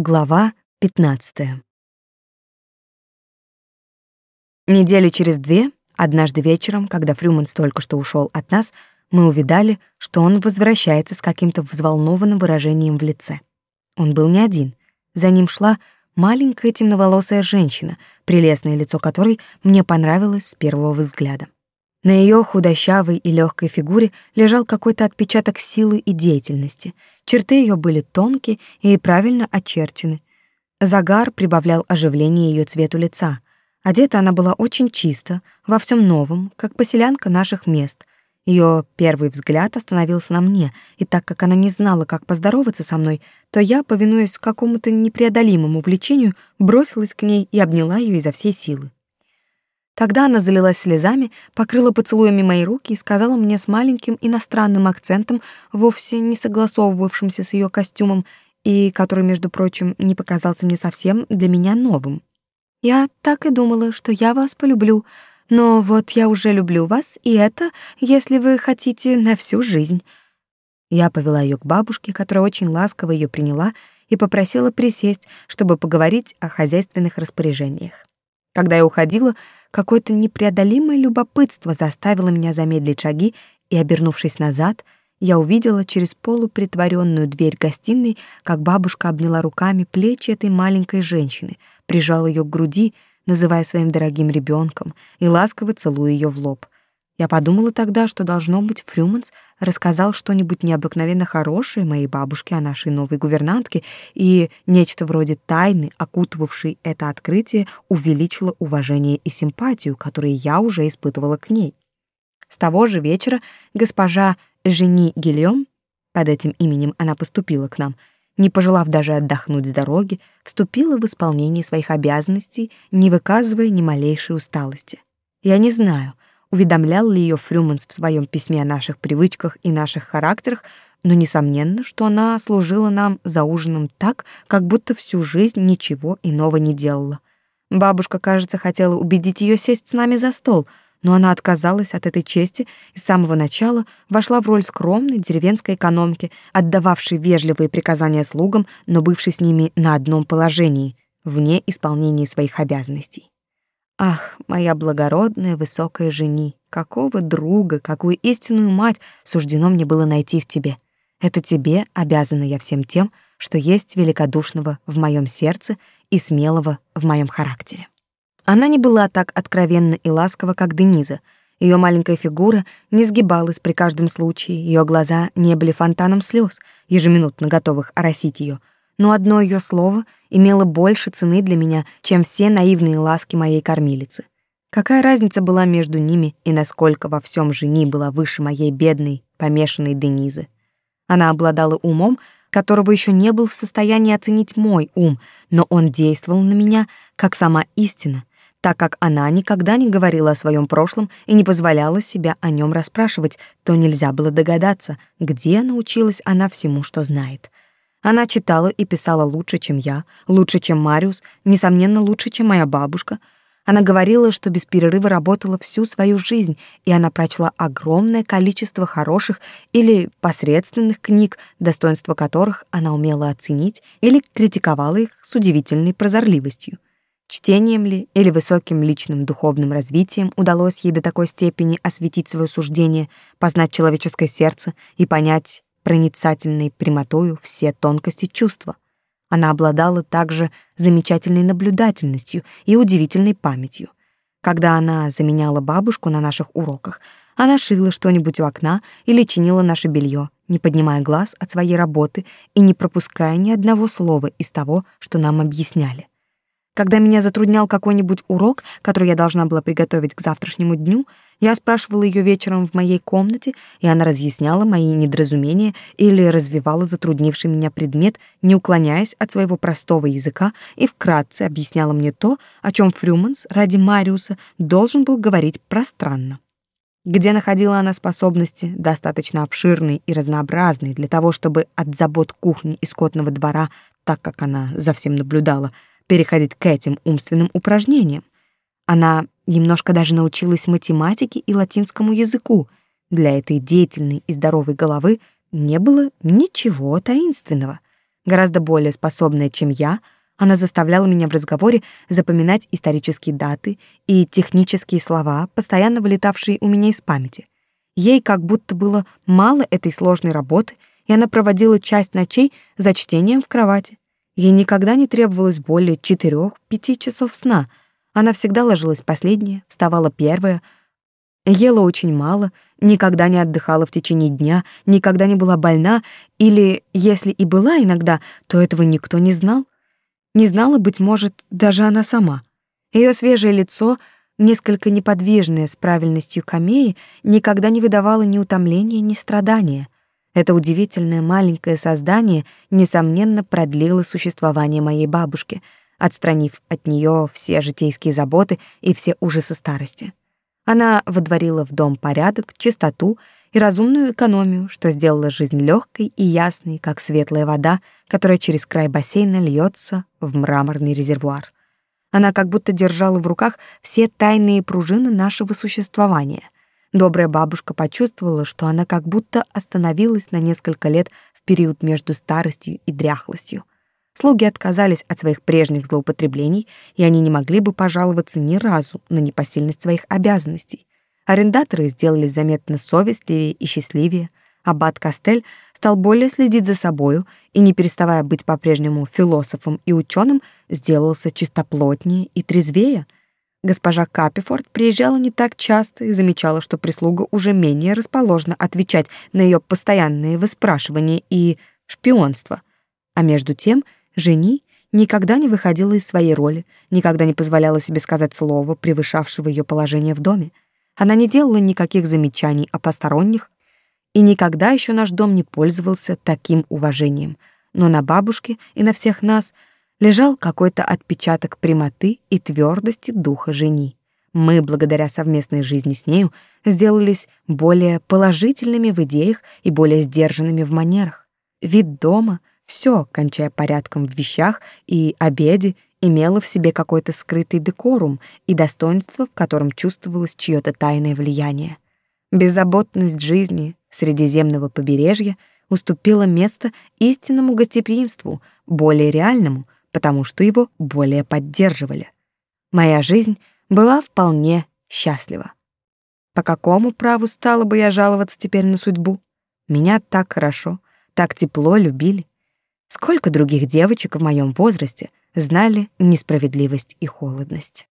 Глава 15. Недели через две, однажды вечером, когда Фрюманс только что ушел от нас, мы увидали, что он возвращается с каким-то взволнованным выражением в лице. Он был не один. За ним шла маленькая темноволосая женщина, прелестное лицо которой мне понравилось с первого взгляда. На ее худощавой и легкой фигуре лежал какой-то отпечаток силы и деятельности. Черты ее были тонкие и правильно очерчены. Загар прибавлял оживление ее цвету лица. Одета она была очень чисто, во всем новом, как поселянка наших мест. Ее первый взгляд остановился на мне, и так как она не знала, как поздороваться со мной, то я, повинуясь какому-то непреодолимому влечению, бросилась к ней и обняла ее изо всей силы. Тогда она залилась слезами, покрыла поцелуями мои руки и сказала мне с маленьким иностранным акцентом, вовсе не согласовывавшимся с ее костюмом, и который, между прочим, не показался мне совсем для меня новым. «Я так и думала, что я вас полюблю, но вот я уже люблю вас, и это, если вы хотите, на всю жизнь». Я повела ее к бабушке, которая очень ласково ее приняла, и попросила присесть, чтобы поговорить о хозяйственных распоряжениях. Когда я уходила, Какое-то непреодолимое любопытство заставило меня замедлить шаги, и, обернувшись назад, я увидела через полупритворенную дверь гостиной, как бабушка обняла руками плечи этой маленькой женщины, прижала ее к груди, называя своим дорогим ребенком, и ласково целуя ее в лоб — я подумала тогда, что, должно быть, Фрюманс рассказал что-нибудь необыкновенно хорошее моей бабушке о нашей новой гувернантке, и нечто вроде тайны, окутывавшей это открытие, увеличило уважение и симпатию, которые я уже испытывала к ней. С того же вечера госпожа Жени Гильем, под этим именем она поступила к нам, не пожелав даже отдохнуть с дороги, вступила в исполнение своих обязанностей, не выказывая ни малейшей усталости. Я не знаю, уведомлял ли ее Фрюманс в своем письме о наших привычках и наших характерах, но несомненно, что она служила нам за ужином так, как будто всю жизнь ничего иного не делала. Бабушка, кажется, хотела убедить ее сесть с нами за стол, но она отказалась от этой чести и с самого начала вошла в роль скромной деревенской экономки, отдававшей вежливые приказания слугам, но бывшей с ними на одном положении, вне исполнения своих обязанностей. Ах, моя благородная высокая жени, какого друга, какую истинную мать суждено мне было найти в тебе. Это тебе обязана я всем тем, что есть великодушного в моем сердце и смелого в моем характере. Она не была так откровенна и ласкова, как Дениза. Ее маленькая фигура не сгибалась при каждом случае, ее глаза не были фонтаном слез, ежеминутно готовых оросить ее — но одно ее слово имело больше цены для меня, чем все наивные ласки моей кормилицы. Какая разница была между ними и насколько во всем жени была выше моей бедной, помешанной Денизы? Она обладала умом, которого еще не был в состоянии оценить мой ум, но он действовал на меня как сама истина, так как она никогда не говорила о своем прошлом и не позволяла себя о нем расспрашивать, то нельзя было догадаться, где научилась она всему, что знает. Она читала и писала лучше, чем я, лучше, чем Мариус, несомненно, лучше, чем моя бабушка. Она говорила, что без перерыва работала всю свою жизнь, и она прочла огромное количество хороших или посредственных книг, достоинства которых она умела оценить или критиковала их с удивительной прозорливостью. Чтением ли или высоким личным духовным развитием удалось ей до такой степени осветить свое суждение, познать человеческое сердце и понять проницательной прямотою все тонкости чувства. Она обладала также замечательной наблюдательностью и удивительной памятью. Когда она заменяла бабушку на наших уроках, она шила что-нибудь у окна или чинила наше белье, не поднимая глаз от своей работы и не пропуская ни одного слова из того, что нам объясняли. Когда меня затруднял какой-нибудь урок, который я должна была приготовить к завтрашнему дню, я спрашивала ее вечером в моей комнате, и она разъясняла мои недоразумения или развивала затруднивший меня предмет, не уклоняясь от своего простого языка, и вкратце объясняла мне то, о чем Фрюманс ради Мариуса должен был говорить пространно. Где находила она способности, достаточно обширные и разнообразные для того, чтобы от забот кухни и скотного двора, так как она за всем наблюдала, переходить к этим умственным упражнениям. Она немножко даже научилась математике и латинскому языку. Для этой деятельной и здоровой головы не было ничего таинственного. Гораздо более способная, чем я, она заставляла меня в разговоре запоминать исторические даты и технические слова, постоянно вылетавшие у меня из памяти. Ей как будто было мало этой сложной работы, и она проводила часть ночей за чтением в кровати. Ей никогда не требовалось более четырех-пяти часов сна. Она всегда ложилась последняя, вставала первая, ела очень мало, никогда не отдыхала в течение дня, никогда не была больна, или, если и была иногда, то этого никто не знал. Не знала, быть может, даже она сама. Ее свежее лицо, несколько неподвижное с правильностью камеи, никогда не выдавало ни утомления, ни страдания. Это удивительное маленькое создание, несомненно, продлило существование моей бабушки, отстранив от нее все житейские заботы и все ужасы старости. Она водворила в дом порядок, чистоту и разумную экономию, что сделало жизнь легкой и ясной, как светлая вода, которая через край бассейна льется в мраморный резервуар. Она как будто держала в руках все тайные пружины нашего существования. Добрая бабушка почувствовала, что она как будто остановилась на несколько лет в период между старостью и дряхлостью. Слуги отказались от своих прежних злоупотреблений, и они не могли бы пожаловаться ни разу на непосильность своих обязанностей. Арендаторы сделались заметно совестливее и счастливее. Аббат Кастель стал более следить за собою и, не переставая быть по-прежнему философом и ученым, сделался чистоплотнее и трезвее. Госпожа Капифорд приезжала не так часто и замечала, что прислуга уже менее расположена отвечать на ее постоянные выспрашивания и шпионство. А между тем Жени никогда не выходила из своей роли, никогда не позволяла себе сказать слова, превышавшего ее положение в доме. Она не делала никаких замечаний о посторонних, и никогда еще наш дом не пользовался таким уважением. Но на бабушке и на всех нас лежал какой-то отпечаток прямоты и твердости духа жени. Мы, благодаря совместной жизни с нею, сделались более положительными в идеях и более сдержанными в манерах. Вид дома, все, кончая порядком в вещах и обеде, имела в себе какой-то скрытый декорум и достоинство, в котором чувствовалось чьё-то тайное влияние. Беззаботность жизни Средиземного побережья уступила место истинному гостеприимству, более реальному, потому что его более поддерживали. Моя жизнь была вполне счастлива. По какому праву стала бы я жаловаться теперь на судьбу? Меня так хорошо, так тепло любили. Сколько других девочек в моем возрасте знали несправедливость и холодность.